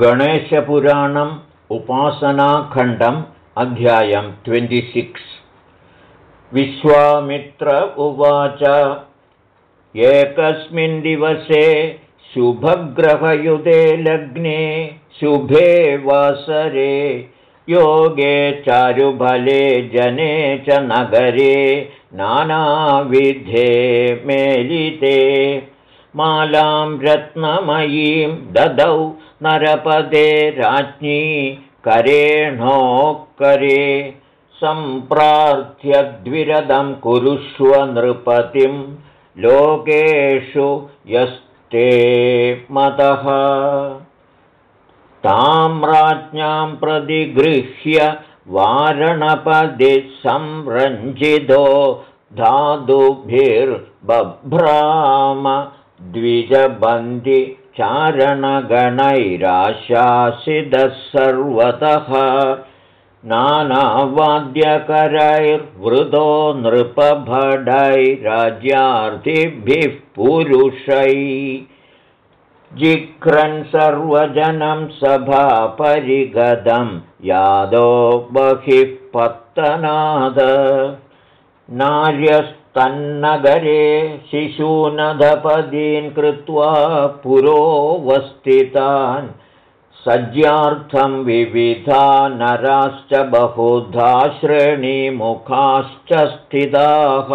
गणेशपुराणम् उपासनाखण्डम् अध्यायं ट्वेण्टिसिक्स् विश्वामित्र उवाच एकस्मिन् दिवसे शुभग्रहयुधे लग्ने शुभे वासरे योगे चारुबले जने च नगरे नानाविधे मेलिते। मालां रत्नमयीं ददौ नरपदे राज्ञी करेणोक्करे सम्प्रार्थ्यद्विरदं कुरुष्व नृपतिं। लोकेषु यस्ते मतः। तां राज्ञां प्रतिगृह्य वारणपदि संरञ्जितो धातुभिर्बभ्राम द्विजबन्धि चारणगणैराशासिदः सर्वतः नानावाद्यकरैर्वृतो नृपभटैराज्यार्थिभिः पुरुषै। जिघ्रन् सर्वजनं सभापरिगतं यादो बहिः पत्तनाद। नार्यस्त तन्नगरे शिशूनदपदीन् कृत्वा पुरोवस्थितान्। सज्यार्थं विविधा नराश्च बहुधा श्रेणीमुखाश्च स्थिताः।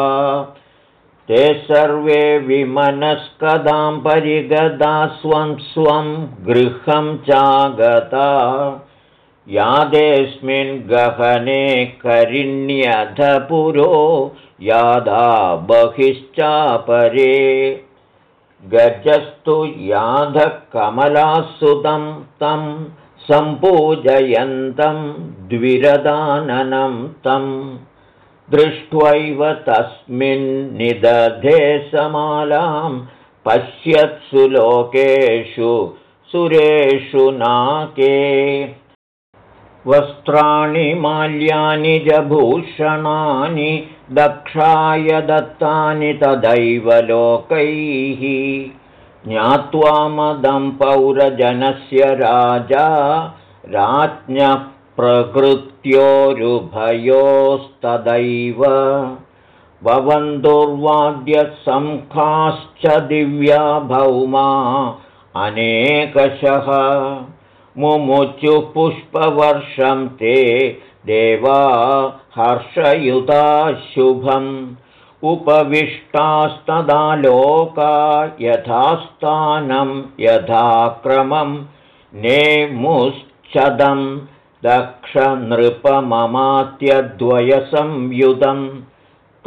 ते सर्वे विमनस्कदां परिगदा स्वं स्वं गृहं चागता। यादेऽस्मिन् गहने करिण्यथ पुरो यादा बहिश्चापरे। गजस्तु याधकमलासुतं तं सम्पूजयन्तं द्विरदाननं तं। दृष्ट्वैव तस्मिन्निदधे समालां पश्यत्सु लोकेषु सुरेषु नाके वस्त्राणि माल्यानि जभूषणानि दक्षाय दत्तानि तदैव लोकैः। ज्ञात्वा मदं पौरजनस्य राजा राज्ञः प्रकृत्योरुभयोस्तदैव भवन्तुर्वाद्यसंखाश्च दिव्या भौमा अनेकशः मुमुचुपुष्पवर्षं ते देवा हर्षयुता शुभम्। उपविष्टास्तदा लोका यथास्थानं यथाक्रमं नेमुश्चदं दक्षनृपममात्यद्वयसंयुतं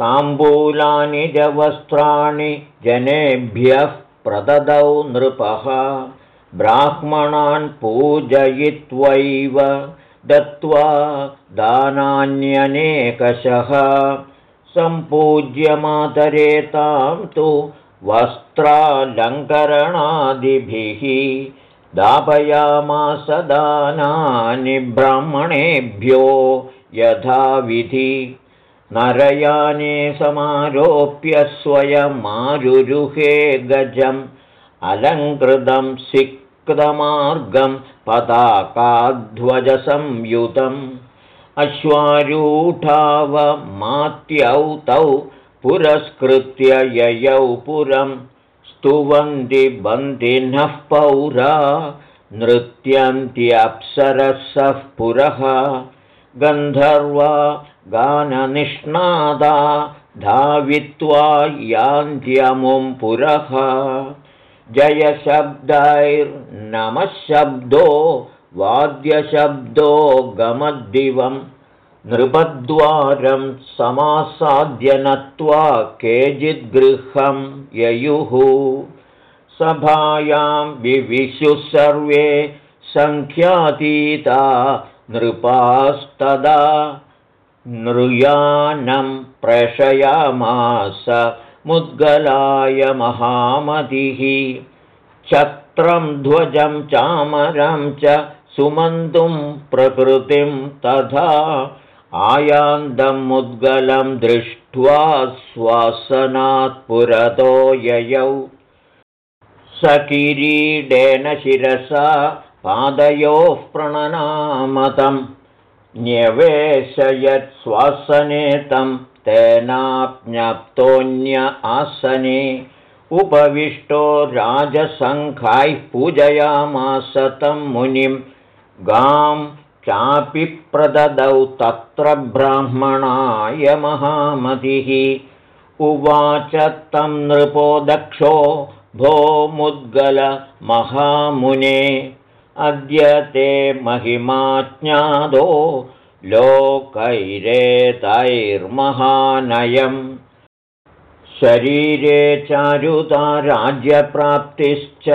ताम्बूलानि जवस्त्राणि जनेभ्यः प्रददौ नृपः ब्राह्मणान् पूजयित्वैव दत्त्वा दानान्यनेकशः। सम्पूज्यमातरे तां तु वस्त्रालङ्करणादिभिः दापयामास दानानि ब्राह्मणेभ्यो यथाविधि। नरयाने समारोप्य स्वयमारुरुहे गजम्। अलङ्कृतं सिक् कृतमार्गं पताकाध्वजसंयुतम् अश्वारूढावमात्यौ तौ पुरस्कृत्य ययौ पुरं स्तुवन्ति बन्दिनः पौरा नृत्यन्त्यप्सरसः पुरः। गन्धर्वा गाननिष्णादा धावित्वा यान्त्यमुं पुरः जयशब्दैर्नमःशब्दो वाद्यशब्दो गमद्दिवं नृपद्वारं समासाद्य नत्वा केचिद्गृहं ययुः। सभायां विविशुः सर्वे सङ्ख्यातीता नृपास्तदा नृयानं प्रेषयामास मुद्गलाय महामतिः। छत्रं ध्वजं चामरं च सुमन्तुं प्रकृतिं तथा आयान्दं मुद्गलं दृष्ट्वा स्वासनात् पुरतो ययौ। स किरीडेन शिरसा पादयोः प्रणनामतं न्यवेशयत्स्वासने तं तेनाज्ञप्तोऽन्य आसने उपविष्टो राजसङ्खायः पूजयामास तं मुनिं गां चापि प्रददौ तत्र ब्राह्मणाय महामतिः। उवाच तं नृपो दक्षो भो मुद्गलमहामुने अद्य ते महिमाज्ञादो लोकैरेतैर्महानयम्। शरीरे चारुता राज्यप्राप्तिश्च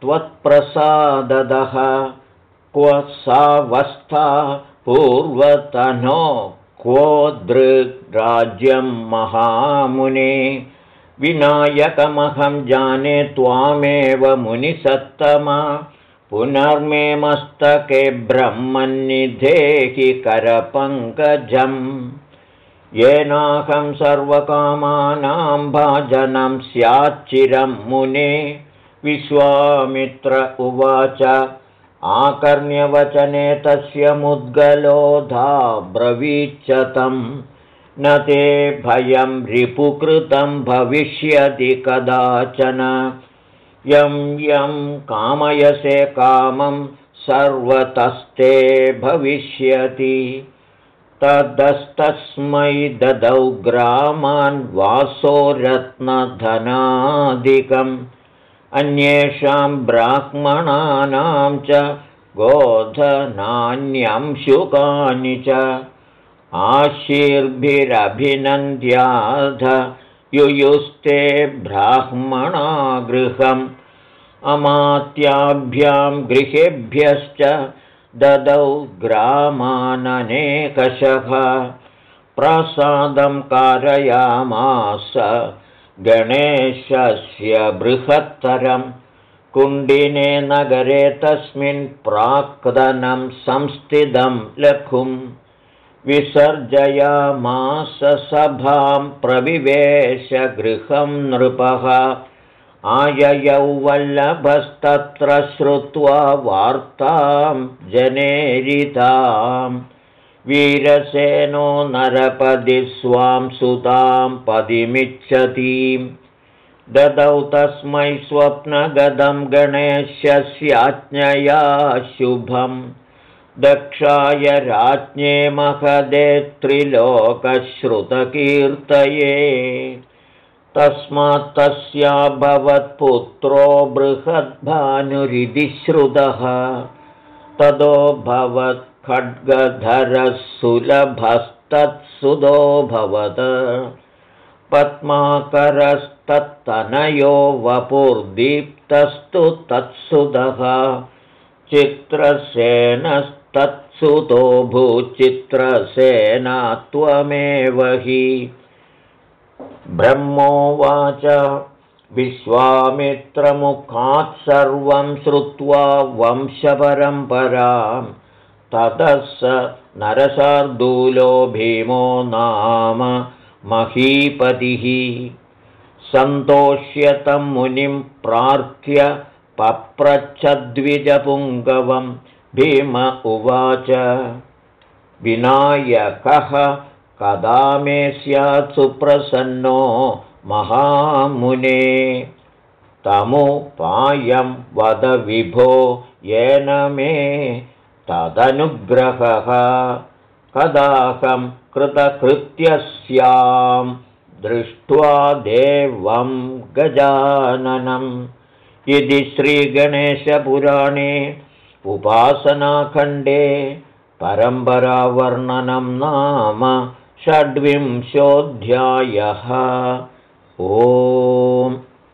त्वत्प्रसाददः। क्व सावस्था पूर्वतनो क्वो दृग्राज्यं महामुने। विनायकमहं जाने त्वामेव मुनिसत्तमा पुनर्मे मस्तके ब्रह्मन्निधेहि करपङ्कजम्। येनाहं सर्वकामानां भाजनं स्याच्चिरं मुने। विश्वामित्र उवाच आकर्ण्यवचने तस्य मुद्गलोधा ब्रवीच्यतम्। न ते भयं रिपुकृतं भविष्यति कदाचन यं यं कामयसे कामं सर्वतस्ते भविष्यति। तदस्तस्मै ददौ ग्रामान् वासो रत्नधनादिकम्। अन्येषां ब्राह्मणानां च गोधनान्यंशुकानि च। आशीर्भिरभिनन्द्याध युयुस्ते ब्राह्मणा गृहम् अमात्याभ्यां गृहेभ्यश्च ददौ ग्रामाननेकशः। प्रसादं कारयामास गणेशस्य बृहत्तरं। कुण्डिने नगरे तस्मिन् प्राक्तनं संस्थितं लघुम् विसर्जयामास सभां प्रविवेशगृहं नृपः आययौ वल्लभस्तत्र श्रुत्वा वार्तां जनेरितां वीरसेनो नरपदि स्वां सुतां पदिमिच्छतीं ददौ तस्मै स्वप्नगदं गणेशस्याज्ञया शुभम्। दक्षाय राज्ञे महदे त्रिलोकश्रुतकीर्तये तस्मात् तस्याभवत्पुत्रो बृहद्भानुरिति श्रुतः। तदो भवत्खड्गधरः सुलभस्तत्सुदोऽभवत् पद्माकरस्तत्तनयो वपुर्दीप्तस्तु तत्सुदः। चित्रसेनस्त तत्सुतो भूचित्रसेना त्वमेव हि ब्रह्मोवाच। विश्वामित्रमुखात् सर्वं श्रुत्वा वंशपरम्परां। ततः स नरशार्दूलो भीमो नाम महीपतिः। सन्तोष्यतं मुनिं प्रार्थ्य पप्रच्छद्विजपुङ्गवम् भीम उवाच। विनायकः कदा मे स्यात् सुप्रसन्नो महामुने? तमुपायं वद विभो येन मे तदनुग्रहः। कदाहं कृतकृत्यस्यां दृष्ट्वा देवं गजाननम्। इति श्रीगणेशपुराणे उपासनाखण्डे परम्परावर्णनं नाम षड्विंशोऽध्यायः ओ